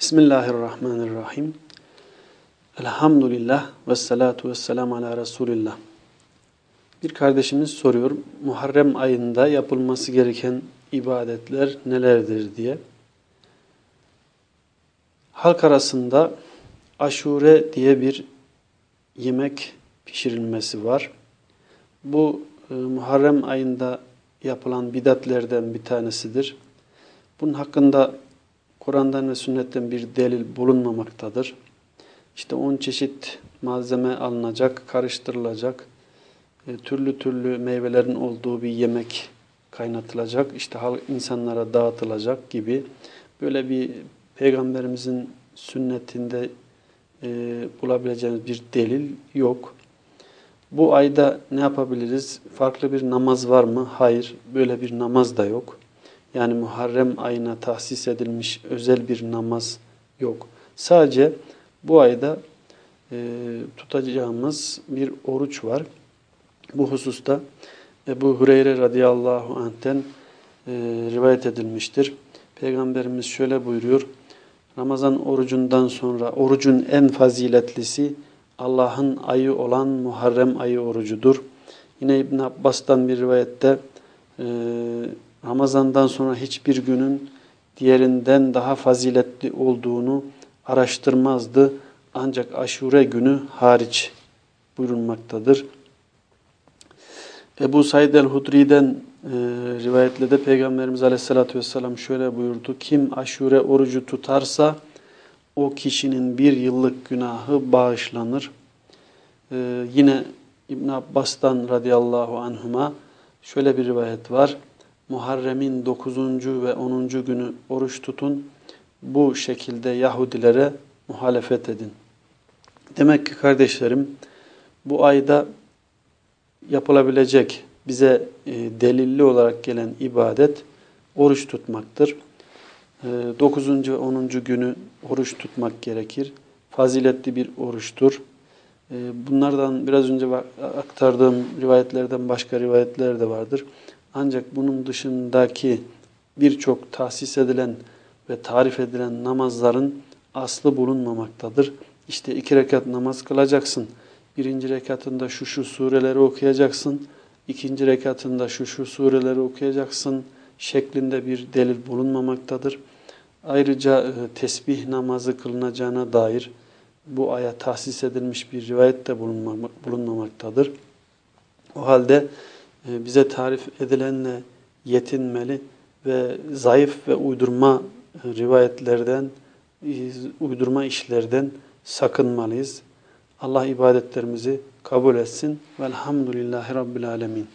Bismillahirrahmanirrahim. Elhamdülillah ve salatu ve selamu ala Resulillah. Bir kardeşimiz soruyor, Muharrem ayında yapılması gereken ibadetler nelerdir diye. Halk arasında aşure diye bir yemek pişirilmesi var. Bu e, Muharrem ayında yapılan bidatlerden bir tanesidir. Bunun hakkında Kur'an'dan ve sünnetten bir delil bulunmamaktadır. İşte on çeşit malzeme alınacak, karıştırılacak, e, türlü türlü meyvelerin olduğu bir yemek kaynatılacak, işte insanlara dağıtılacak gibi böyle bir peygamberimizin sünnetinde e, bulabileceğimiz bir delil yok. Bu ayda ne yapabiliriz? Farklı bir namaz var mı? Hayır, böyle bir namaz da yok. Yani Muharrem ayına tahsis edilmiş özel bir namaz yok. Sadece bu ayda e, tutacağımız bir oruç var. Bu hususta Ebu Hureyre radıyallahu anh'ten e, rivayet edilmiştir. Peygamberimiz şöyle buyuruyor. Ramazan orucundan sonra orucun en faziletlisi Allah'ın ayı olan Muharrem ayı orucudur. Yine İbn Abbas'tan bir rivayette e, Ramazandan sonra hiçbir günün diğerinden daha faziletli olduğunu araştırmazdı. Ancak aşure günü hariç buyurulmaktadır. Ebu Said el-Hudri'den e, rivayetle de Peygamberimiz Aleyhisselatü Vesselam şöyle buyurdu. Kim aşure orucu tutarsa o kişinin bir yıllık günahı bağışlanır. E, yine İbn Abbas'tan radıyallahu anhuma şöyle bir rivayet var. Muharrem'in 9. ve 10. günü oruç tutun. Bu şekilde Yahudilere muhalefet edin. Demek ki kardeşlerim bu ayda yapılabilecek bize e, delilli olarak gelen ibadet oruç tutmaktır. E, 9. ve 10. günü oruç tutmak gerekir. Faziletli bir oruçtur. E, bunlardan biraz önce aktardığım rivayetlerden başka rivayetler de vardır. Ancak bunun dışındaki birçok tahsis edilen ve tarif edilen namazların aslı bulunmamaktadır. İşte iki rekat namaz kılacaksın. Birinci rekatında şu şu sureleri okuyacaksın. İkinci rekatında şu şu sureleri okuyacaksın şeklinde bir delil bulunmamaktadır. Ayrıca e, tesbih namazı kılınacağına dair bu aya tahsis edilmiş bir rivayet de bulunmamaktadır. O halde bize tarif edilenle yetinmeli ve zayıf ve uydurma e, rivayetlerden, uydurma işlerden sakınmalıyız. Allah ibadetlerimizi kabul etsin. Velhamdülillahi Rabbil Alemin.